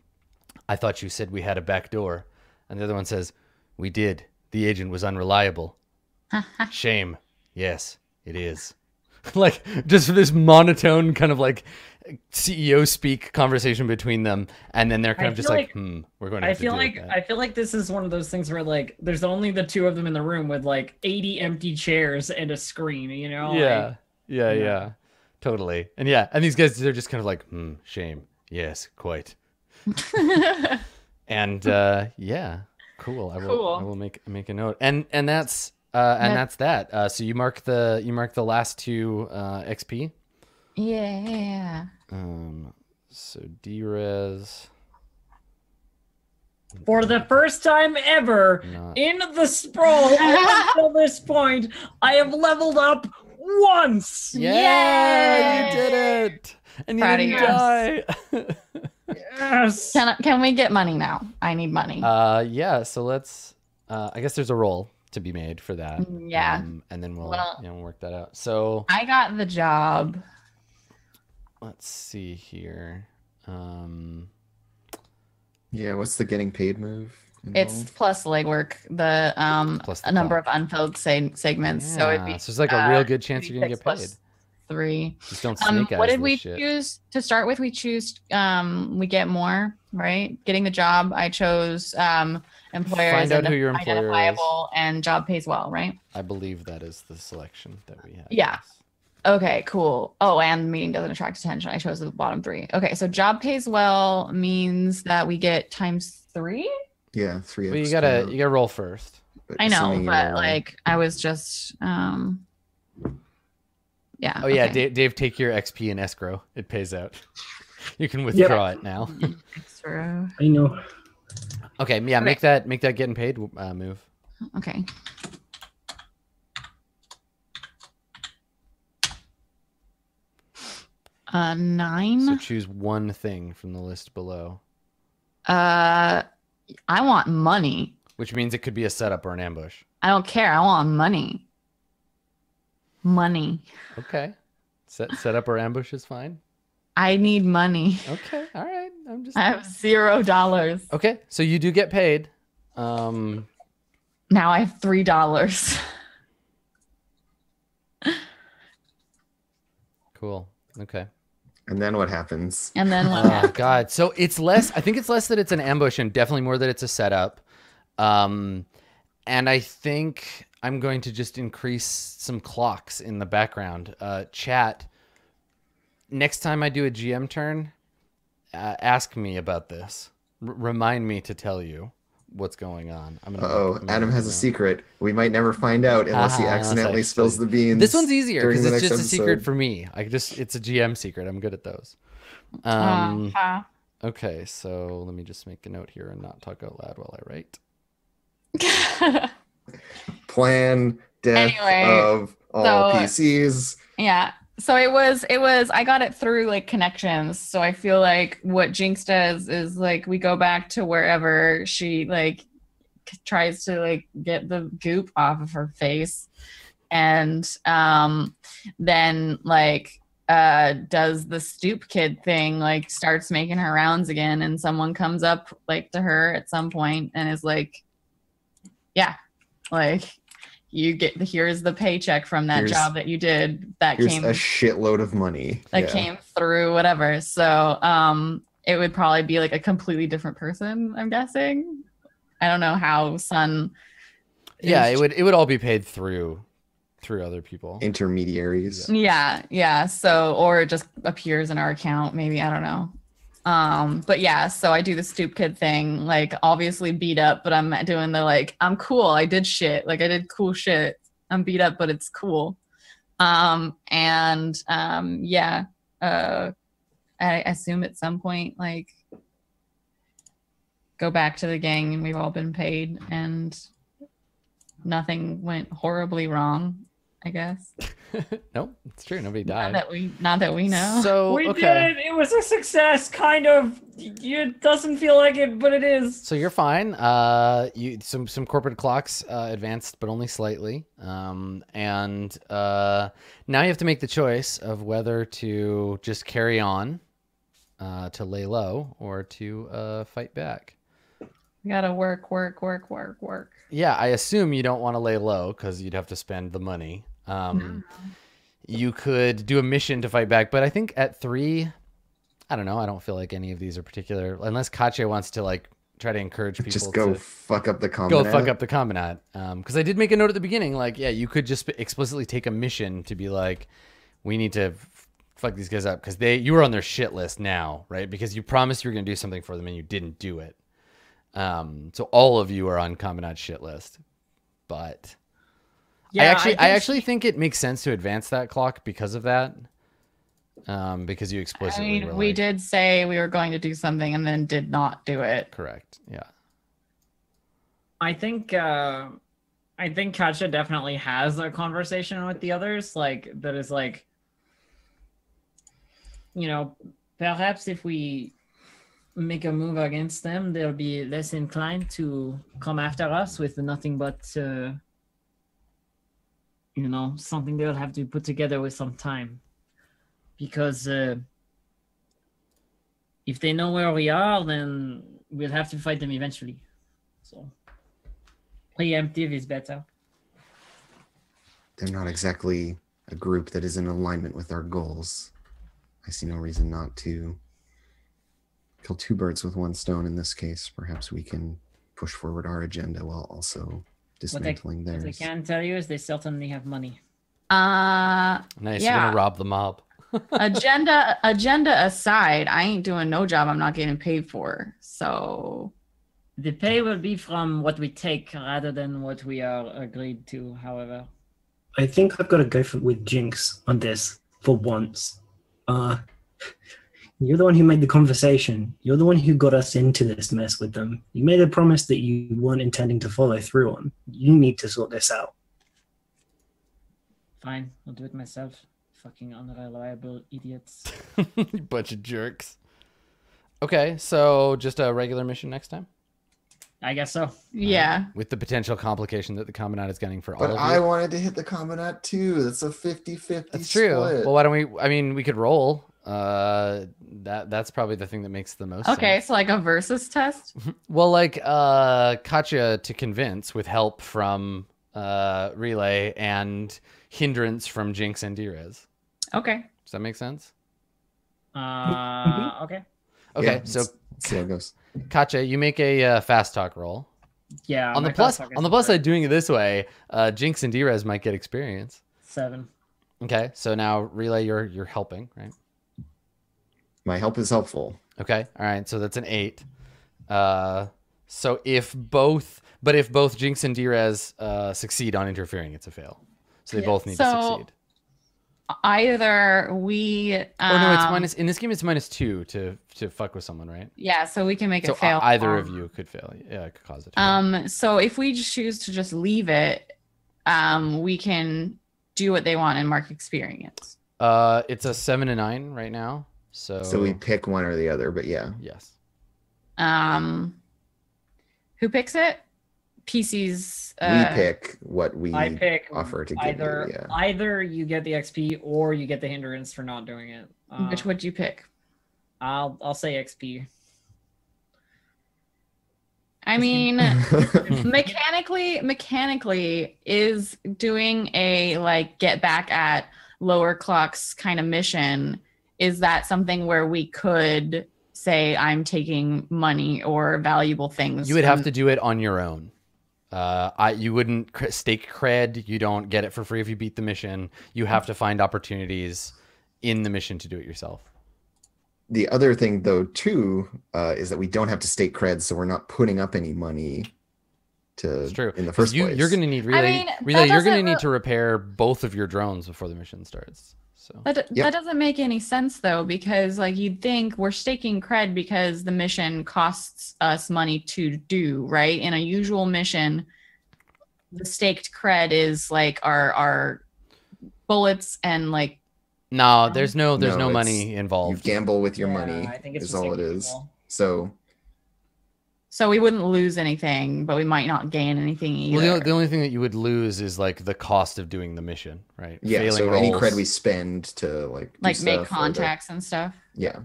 "I thought you said we had a back door," and the other one says, "We did." The agent was unreliable. Shame. Yes, it is. like just this monotone kind of like CEO speak conversation between them, and then they're kind I of just like, like- "Hmm, we're going to." I to feel deal like with that." I feel like this is one of those things where like there's only the two of them in the room with like 80 empty chairs and a screen, you know? yeah, Like, yeah, yeah, yeah. Totally, and yeah, and these guys they're just kind of like, "Hmm, shame. Yes, quite." And uh, yeah, cool. I will. Cool. I will make make a note, and and that's uh, and Yeah. that's that. Uh, so you mark the you mark the last two uh, XP. yeah. Um, so Drez. For the first time ever Not- in the sprawl up until this point, I have leveled up once. Yeah, you did it, and you Proud of didn't you. die. Yes. Can I- can we get money now? I need money. uh, yeah. So let's. Uh, I guess there's a roll to be made for that. Mm, yeah. Um, and then we'll Well- you know work that out. So I got the job. let's see here. Um, Yeah, what's the getting paid move? It's plus legwork, the um Plus the a number of unfilled seg- segments. So it'd be so it's like a uh, real good chance you're gonna get paid. Three. Just don't Um, what did we shit. choose to start with? We choose um we get more, right? Getting the job. I chose um employers Find out who your employer is. identifiable and job pays well, right? I believe that is the selection that we had. Yeah. Okay, cool. Oh, and meeting doesn't attract attention. I chose the bottom three. Okay, so job pays well means that we get times three. Yeah, three. Well, you gotta you gotta roll first. I know, but roll- like I was just um yeah. Oh yeah, okay. Dave, Dave, take your XP in escrow. It pays out. You can withdraw it now. Extra. I know. Okay, yeah, make that make that getting paid uh, move. Okay. Uh nine. So choose one thing from the list below, Uh I want money. which means it could be a setup or an ambush. I don't care. I want money. Money. Okay, set setup or ambush is fine. I need money. Okay, all right. I'm just I have zero dollars. okay. So you do get paid. Um, Now I have three dollars. cool. Okay. And then what happens? And then what Oh happens? God. So it's less. I think it's less that it's an ambush, and definitely more that it's a setup. Um, and I think I'm going to just increase some clocks in the background. Uh, chat. Next time I do a GM turn, uh, ask me about this. R- remind me to tell you what's going on. I'm gonna. Oh, I'm Adam has a secret. We might never find out unless he Ah, unless I accidentally spills the beans. This one's easier because it's next just a secret for me. I just it's a GM secret. I'm good at those. Um, huh. Okay, so let me just make a note here and not talk out loud while I write. plan death Anyway, of all so- PCs. yeah. So it was it was I got it through like connections. So I feel like what Jinx does is like we go back to wherever she like tries to like get the goop off of her face and um then like uh does the stoop kid thing like starts making her rounds again and someone comes up like to her at some point and is like yeah like you get here's the paycheck from that Here's- job that you did that Here's came a shitload of money. that Yeah. came through whatever so um it would probably be like a completely different person i'm guessing i don't know how sun Yeah, is- it would it would all be paid through through other people. intermediaries. yeah yeah so or it just appears in our account maybe i don't know um but yeah so i do the stoop kid thing like obviously beat up but i'm doing the like i'm cool i did shit like i did cool shit. I'm beat up but it's cool. Um and um yeah uh i assume at some point like go back to the gang and we've all been paid and nothing went horribly wrong i guess nope, it's true. Nobody died. not died. that we not that we know So we okay, did it. It was a success, kind of. It doesn't feel like it, but it is. so you're fine. Uh, you some some corporate clocks uh, advanced, but only slightly. Um, and uh, now you have to make the choice of whether to just carry on, uh, to lay low, or to uh, fight back. we gotta work work work work work Yeah, I assume you don't want to lay low because you'd have to spend the money. Um, you could do a mission to fight back, but I think at three, I don't know. I don't feel like any of these are particular, unless Katya wants to like try to encourage people Just go to fuck up the go fuck up the combinat. Um, because I did make a note at the beginning, like, yeah, you could just explicitly take a mission to be like, we need to fuck these guys up because they you were on their shit list now, right? Because you promised you were gonna do something for them and you didn't do it. Um, so all of you are on combinat shit list, but. I actually, I, think actually think it makes sense to advance that clock because of that. Um, because you i explicitly were mean we like- did say we were going to do something and then did not do it correct. Yeah. I think uh I think Katja definitely has a conversation with the others, like that is like you know, perhaps if we make a move against them, they'll be less inclined to come after us with nothing but uh you know, something they'll have to put together with some time. Because uh if they know where we are, then we'll have to fight them eventually. So preemptive is better. They're not exactly a group that is in alignment with our goals. I see no reason not to kill two birds with one stone in this case. Perhaps we can push forward our agenda while also dismantling What I theirs. can tell you is they certainly have money. Uh, Nice. You're gonna rob the mob. agenda agenda aside, I ain't doing no job I'm not getting paid for. So The pay will be from what we take rather than what we are agreed to, however. I think I've got to go for, with Jinx on this for once. Uh, you're the one who made the conversation. You're the one who got us into this mess with them. You made a promise that you weren't intending to follow through on. You need to sort this out. Fine, I'll do it myself. Fucking unreliable idiots. Bunch of jerks. Okay, so just a regular mission next time I guess so. yeah. with the potential complication that the combinat is getting for all But of I you. wanted to hit the combinat too. That's a 50 50 That's true. split. Well, why don't we? I mean, we could roll. Uh, that that's probably the thing that makes the most. Okay, sense. so like a versus test. Well, like uh, Katya to convince with help from uh relay and hindrance from Jinx and Drez. Okay. Does that make sense? Uh, okay. Okay, Yeah, so let's see how it goes. Katya, you make a uh, fast talk roll. Yeah. on the plus, on the plus side, doing it this way, uh, Jinx and Drez might get experience. Seven. Okay, so now relay, you're you're helping, right? My help is helpful. Okay, all right, so that's an eight. Uh, so if both, but if both Jinx and Drez uh, succeed on interfering, it's a fail. So they Yeah. both need to succeed. Either we. Um, oh no, it's minus in this game. It's minus two to to fuck with someone, right? Yeah, so we can make So it fail. either of um, you could fail. Yeah, it could cause it. Um, so if we choose to just leave it, um, we can do what they want and mark experience. Uh, it's a seven to nine right now. So So we pick one or the other, but yeah. yes. Um, who picks it? PC's. Uh, we pick what we I pick offer to give either you. Yeah. either you get the XP or you get the hindrance for not doing it. Uh, Which would you pick? I'll I'll say XP. I mean, mechanically, mechanically, is doing a like get back at lower clocks kind of mission. Is that something where we could say I'm taking money or valuable things? You would have to do it on your own. Uh, I you wouldn't cr- stake cred. You don't get it for free if you beat the mission. You have to find opportunities in the mission to do it yourself. the other thing though too uh, is that we don't have to stake cred, so we're not putting up any money to It's true. in the first you, place. You're going to need relay. mean, that relay. You're going to need to repair both of your drones before the mission starts. So That, Yep. that doesn't make any sense though, because like you'd think we're staking cred because the mission costs us money to do, right? In a usual mission, the staked cred is like our our bullets and like no, there's no there's No, no, it's- money you gamble with your Yeah, money I think it's is all it like is. So so we wouldn't lose anything, but we might not gain anything either. Well, the, the only thing that you would lose is like the cost of doing the mission, right? yeah, Failing so any rolls. cred we spend to like do like make stuff or the- contacts and stuff. yeah.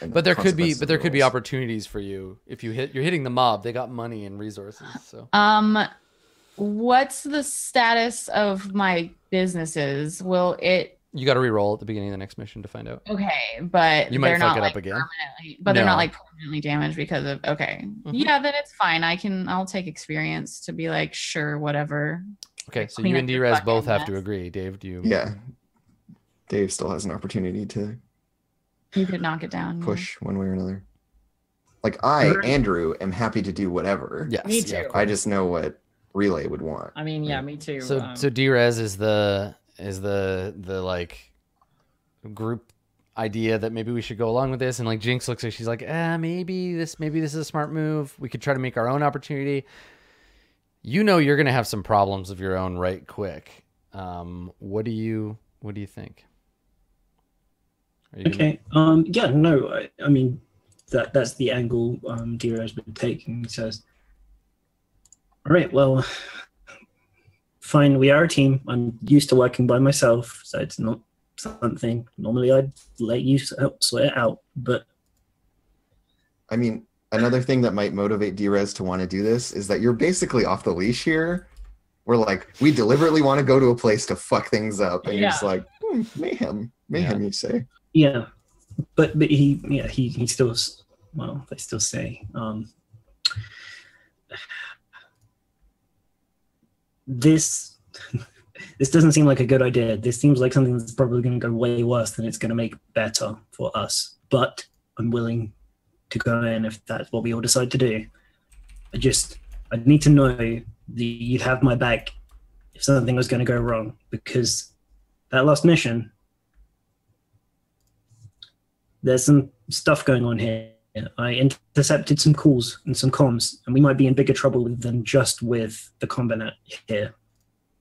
and But the there could be, but there the could be opportunities for you if you hit. You're hitting the mob. They got money and resources. So Um, what's the status of my businesses? Will it you got to re-roll at the beginning of the next mission to find out. Okay, but You might they're fuck not it up like again. permanently, but they're not like permanently damaged because of okay. Mhm. Yeah, then it's fine. I can I'll take experience to be like sure whatever. Okay, so Clean you and Drez both have to agree. Dave, do you? Yeah. Dave still has an opportunity to You could knock it down. yeah. push one way or another. Like I, Andrew, am happy to do whatever. Yes. Me yeah, too. of I just know what Relay would want. I mean, yeah, me too. So um, so Drez is the is the the like group idea that maybe we should go along with this and like Jinx looks like she's like, ah, maybe this maybe this is a smart move. We could try to make our own opportunity. you know you're gonna have some problems of your own right quick. Um, what do you what do you think? You Okay. Um. Yeah. No. I, I mean, that that's the angle um Dira has been taking. Says, "All right. Well, fine. We are a team. I'm used to working by myself, so it's not something. Normally, I'd let you s- help sort it out, but I mean, another thing that might motivate Drez to want to do this is that you're basically off the leash here. We're like, we deliberately want to go to a place to fuck things up, and you're just Yeah. like, hmm, mayhem, mayhem, you say? yeah. But but he yeah he he still well they still say um this this doesn't seem like a good idea. This seems like something that's probably going to go way worse than it's going to make better for us. But I'm willing to go in if that's what we all decide to do. I just I need to know that you'd have my back if something was going to go wrong because that last mission there's some stuff going on here. I intercepted some calls and some comms, and we might be in bigger trouble than just with the combinat here.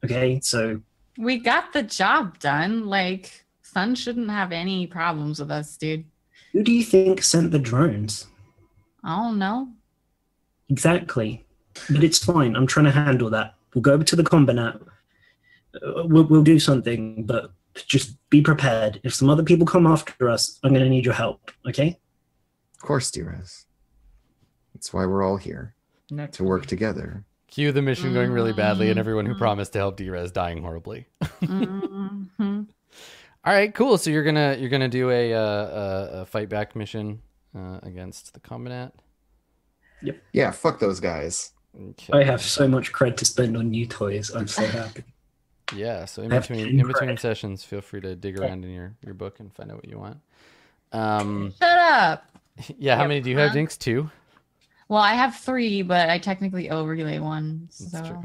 Okay, so We got the job done. Like, Sun shouldn't have any problems with us, dude. who do you think sent the drones? I don't know. Exactly, but it's fine. I'm trying to handle that. We'll go over to the combinat. Uh, we'll, we'll do something, but just be prepared. If some other people come after us, I'm going to need your help. Okay? Of course, Drez. That's why we're all here Next to work together. Cue the mission going really badly, and everyone who Mhm. promised to help Drez dying horribly. Mhm. All right, cool. So you're gonna you're gonna do a uh, a, a fight back mission uh, against the combinat. Yep. Yeah, fuck those guys. Okay. I have so much cred to spend on new toys. I'm so happy. Yeah. So in between ten in between sessions, feel free to dig around in your your book and find out what you want. Um. Shut up. Yeah. How many do you have, Jinx? Two. Well, I have three, but I technically overlay one. That's So true.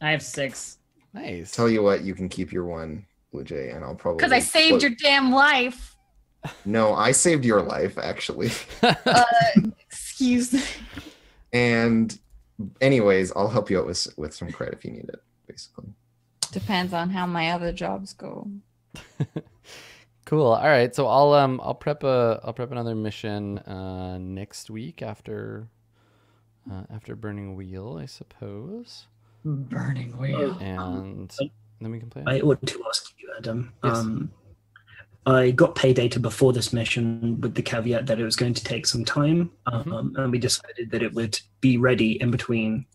I have six. Nice. Tell you what, you can keep your one, Blue Jay, and I'll probably. because I saved your damn life. No, I saved your life actually. Uh, excuse me. And, anyways, I'll help you out with with some credit if you need it. Basically. Depends on how my other jobs go. Cool. All right. So I'll um I'll prep a I'll prep another mission uh next week after uh, after Burning Wheel, I suppose, Burning wheel. and then we can play. I ought to ask you, Adam. Yes. Um, I got pay data before this mission with the caveat that it was going to take some time, um, Mhm. and we decided that it would be ready in between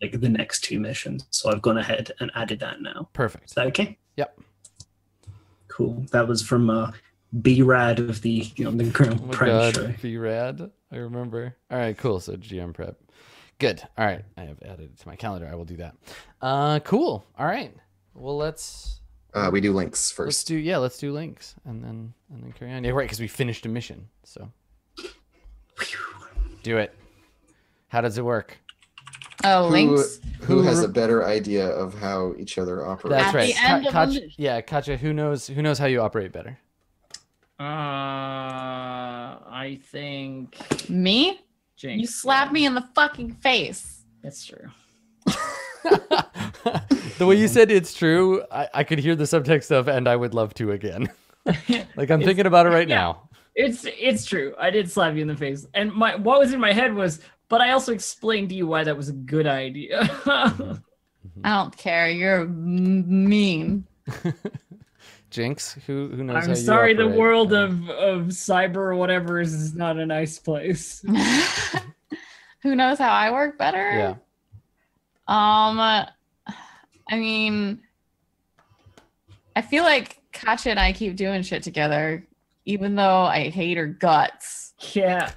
like the next two missions. So I've gone ahead and added that now. Perfect. Is that okay? Yep. Cool. That was from uh, B Rad of the you know, the Ground Oh my Prime show. god, be rad. I remember. All right, cool. So GM prep. Good. All right, I have added it to my calendar. I will do that. Uh, cool. All right. Well, let's Uh, we do links let's first. do yeah, let's do links and then and then carry on. Yeah, right, because we finished a mission. So do it. How does it work? Oh, Who- links. Who has a better idea of how each other operates? That's At right. Ka- of Katja- yeah, Katja. Who knows? Who knows how you operate better? Uh, I think Me? Jinx. You slapped me in the fucking face. That's true. the way you said it's true, I, I could hear the subtext of "and I would love to again." like I'm thinking about it right yeah. now. It's it's true. I did slap you in the face, and my what was in my head was, but I also explained to you why that was a good idea. I don't care. You're m- mean. Jinx, who who knows? I'm you sorry, the world Uh, of of cyber or whatever is, is not a nice place. Who knows how I work better? yeah. Um, I mean, I feel like Katja and I keep doing shit together, even though I hate her guts. Yeah,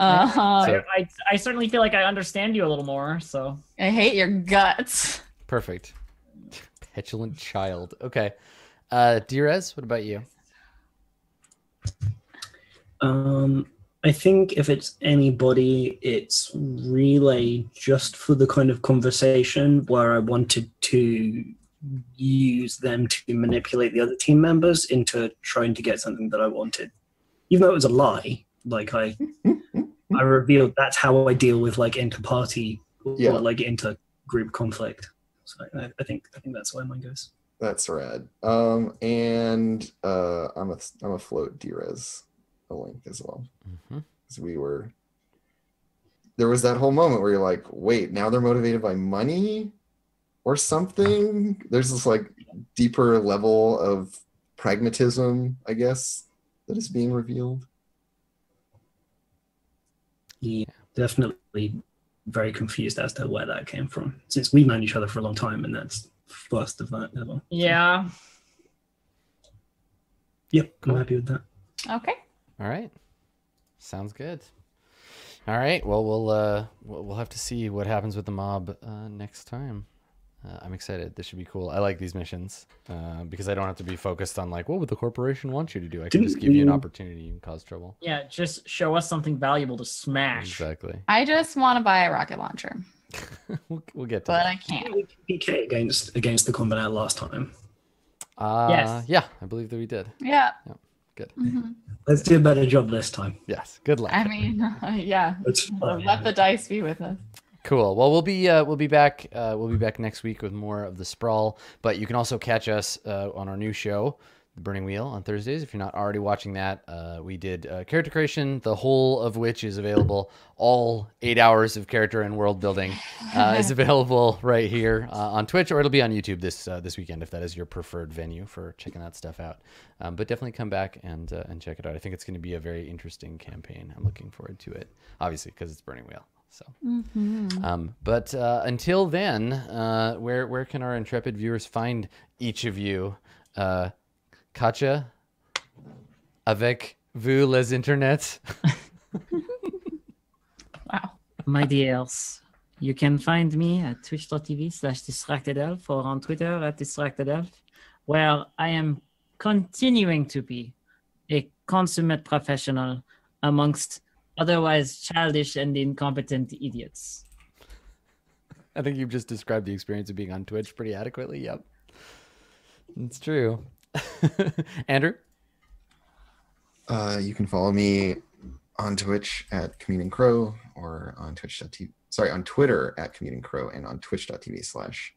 Uh, So- I, I I certainly feel like I understand you a little more. So I hate your guts. Perfect. Petulant child. Okay. Uh Drez, what about you? Um, I think if it's anybody, it's relay just for the kind of conversation where I wanted to use them to manipulate the other team members into trying to get something that I wanted. Even though it was a lie, like I I revealed that's how I deal with like inter-party or, like inter group conflict. So I, I think I think that's where mine goes. That's rad. Um, and uh, I'm a I'm a float Drez a link as well Mhm. because we were. There was that whole moment where you're like, wait, now they're motivated by money, or something. There's this like deeper level of pragmatism, I guess, that is being revealed. Yeah, definitely very confused as to where that came from. Since we've known each other for a long time, and that's first of that ever. Yeah. Yep, Cool. I'm happy with that. Okay. All right. Sounds good. All right. Well, we'll uh, we'll we'll have to see what happens with the mob uh, next time. Uh, I'm excited. This should be cool. I like these missions uh, because I don't have to be focused on like what would the corporation want you to do. I can Didn't just give you an opportunity and cause trouble. Yeah, just show us something valuable to smash. Exactly. I just want to buy a rocket launcher, we'll, we'll get to that. but that. I can't. We PK against against the combat last time. Uh, Yes. Yeah, I believe that we did. Yeah. Good. Mhm. Let's do a better job this time. Yes. Good luck. I mean, yeah. That's fine. Let the dice be with us. Cool. Well, we'll be uh, we'll be back uh, we'll be back next week with more of the sprawl. But you can also catch us uh, on our new show, The Burning Wheel, on Thursdays. If you're not already watching that, uh, we did uh, character creation, the whole of which is available. All eight hours of character and world building uh, is available right here uh, on Twitch, or it'll be on YouTube this uh, this weekend if that is your preferred venue for checking that stuff out. Um, but definitely come back and uh, and check it out. I think it's going to be a very interesting campaign. I'm looking forward to it, obviously because it's Burning Wheel. So. Um, but uh, until then, uh, where where can our intrepid viewers find each of you? Uh, Katja, avec vous les internets. Wow. My dears, you can find me at twitch.tv slash distractedelf or on Twitter at distractedelf, where I am continuing to be a consummate professional amongst otherwise childish and incompetent idiots. I think you've just described the experience of being on Twitch pretty adequately. Yep, it's true. Andrew, Uh, you can follow me on Twitch at Comedian Crow or on Twitch.tv. Sorry, on Twitter at Comedian Crow and on Twitch.tv slash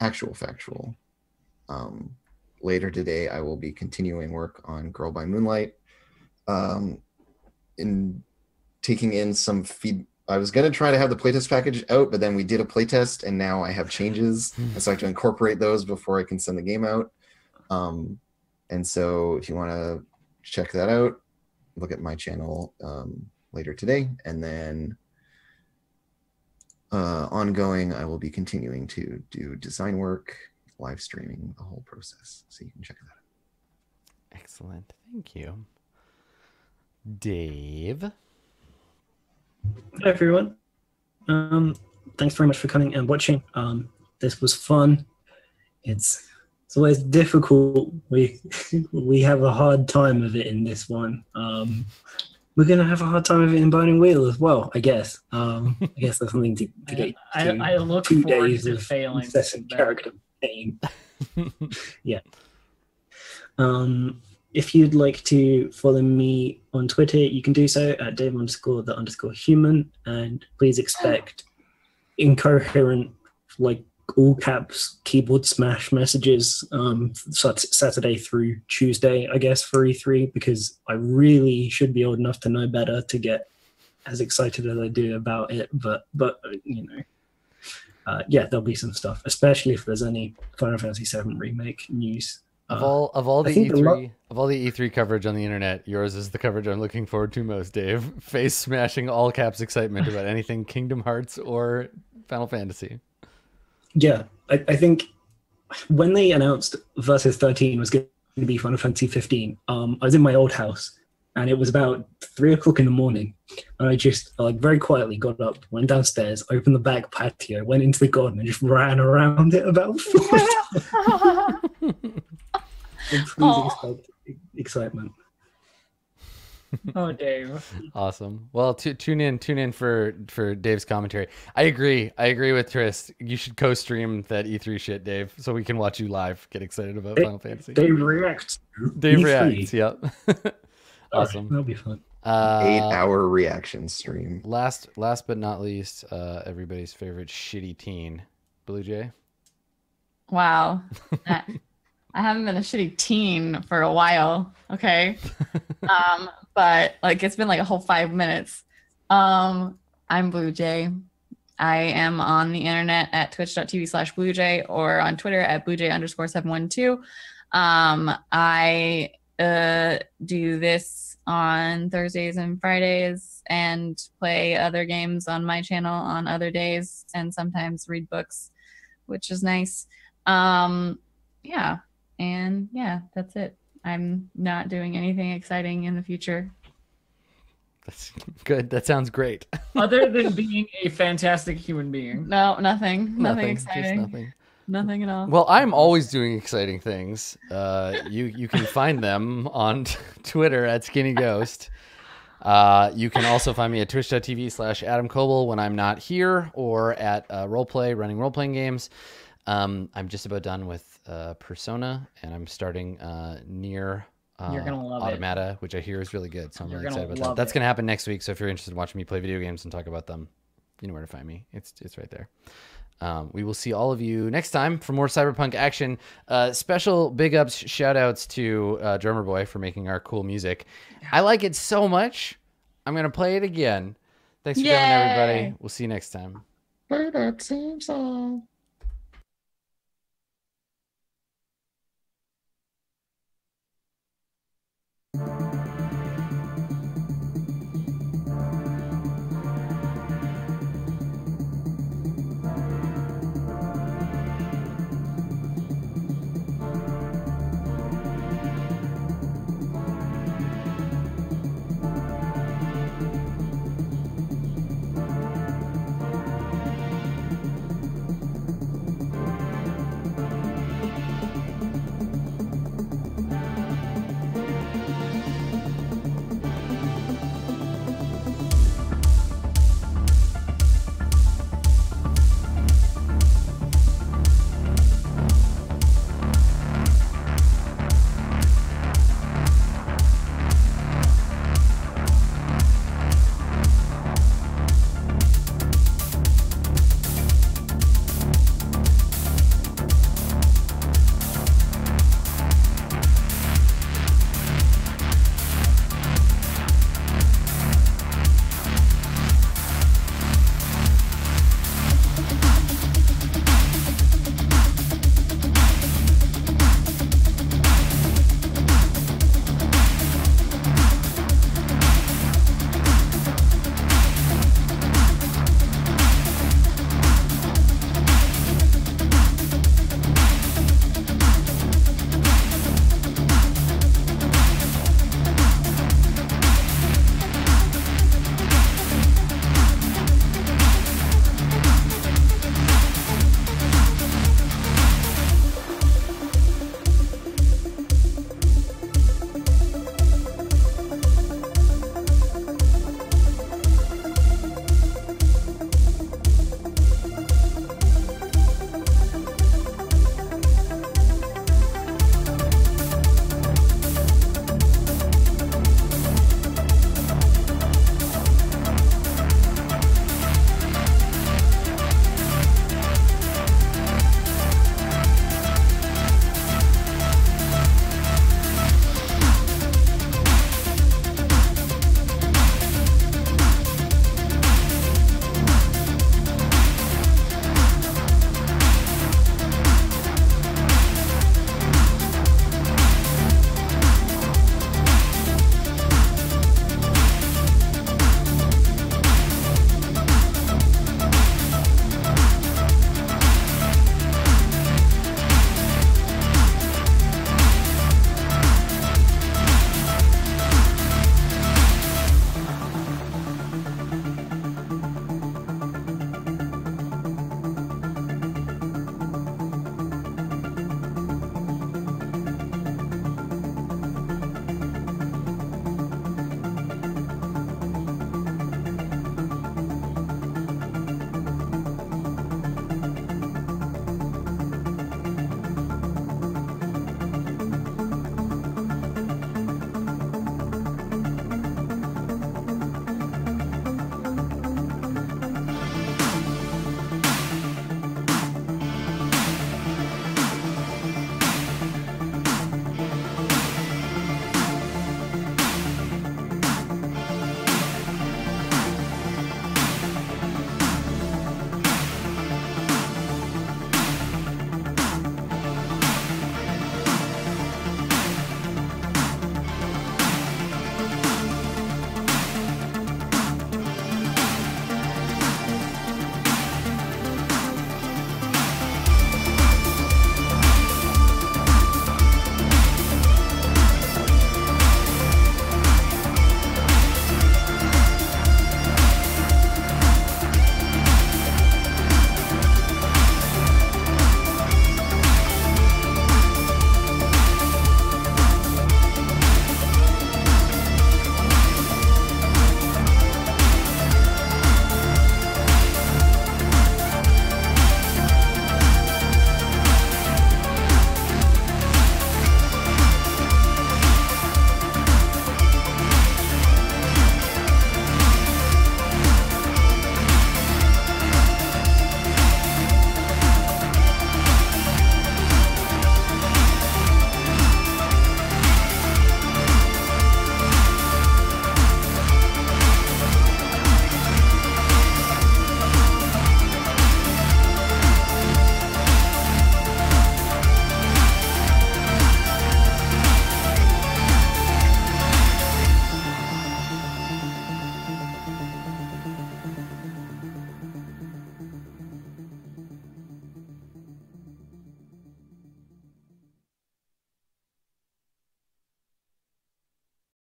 Actual Factual. Um, later today, I will be continuing work on Girl by Moonlight. Um, in taking in some feed. I was gonna try to have the playtest package out, but then we did a playtest, and now I have changes, and so I have to incorporate those before I can send the game out. Um, and so, if you want to check that out, look at my channel um, later today, and then uh, ongoing, I will be continuing to do design work, live streaming, the whole process. So you can check that out. excellent. Thank you, Dave. Hi everyone. Um, thanks very much for coming and watching. Um, this was fun. It's it's always difficult. We we have a hard time of it in this one. Um, we're gonna have a hard time of it in Burning Wheel as well. I guess. Um, I guess that's something to, to get. I, to. I look two forward days to of failing. incessant character pain. yeah. Um, if you'd like to follow me on Twitter, you can do so at Dave underscore the underscore human, and please expect incoherent, like all caps keyboard smash messages um, Sat- Saturday through Tuesday, I guess, for E3, because I really should be old enough to know better to get as excited as I do about it. But but you know, uh, yeah, there'll be some stuff, especially if there's any Final Fantasy VII remake news. Of Uh, all of all the E3 a of all the E3 coverage on the internet, yours is the coverage I'm looking forward to most, Dave. Face smashing all caps excitement about anything Kingdom Hearts or Final Fantasy. Yeah, I, I think when they announced Versus 13 was going to be Final Fantasy 15, um, I was in my old house and it was about three o'clock in the morning. And I just, like, very quietly got up, went downstairs, opened the back patio, went into the garden, and just ran around it about four times in freezing excitement. Oh, Dave. Awesome. Well, tu- tune in, tune in for for Dave's commentary. I agree. I agree with Trist. You should co-stream that E3 shit, Dave, so we can watch you live. Get excited about They- Final Fantasy. They react. to Dave E3. reacts. Yep. Awesome. That'll be fun. Uh, Eight hour reaction stream. Last, last but not least, uh, everybody's favorite shitty teen, Blue Jay. Wow. I, haven't been a shitty teen for a while. Okay. um, but like it's been like a whole five minutes. Um, I'm Blue Jay. I am on the internet at twitch.tv slash Blue Jay or on Twitter at Blue Jay underscore 712. Um, I uh, do this on Thursdays and Fridays and play other games on my channel on other days and sometimes read books, which is nice. Um, yeah. And yeah, that's it. I'm not doing anything exciting in the future. That's good. That sounds great. Other than being a fantastic human being. No, nothing. Nothing, just exciting. nothing. Nothing at all. Well, I'm always doing exciting things. Uh, you you can find them on Twitter at Skinny Ghost. Uh, you can also find me at twitch.tv slash Adam Coble when I'm not here or at uh, Roleplay, running role playing games. Um, I'm just about done with uh, Persona and I'm starting uh, NieR uh, You're gonna love it. Automata, which I hear is really good. So I'm You're really excited about that. love That's it. going to happen next week. So if you're interested in watching me play video games and talk about them, you know where to find me. It's, it's right there. Um, we will see all of you next time for more cyberpunk action. Uh, special big ups, shout outs to uh, Drummer Boy for making our cool music. I like it so much. I'm going to play it again. Thanks for coming, everybody. We'll see you next time. Play that same song.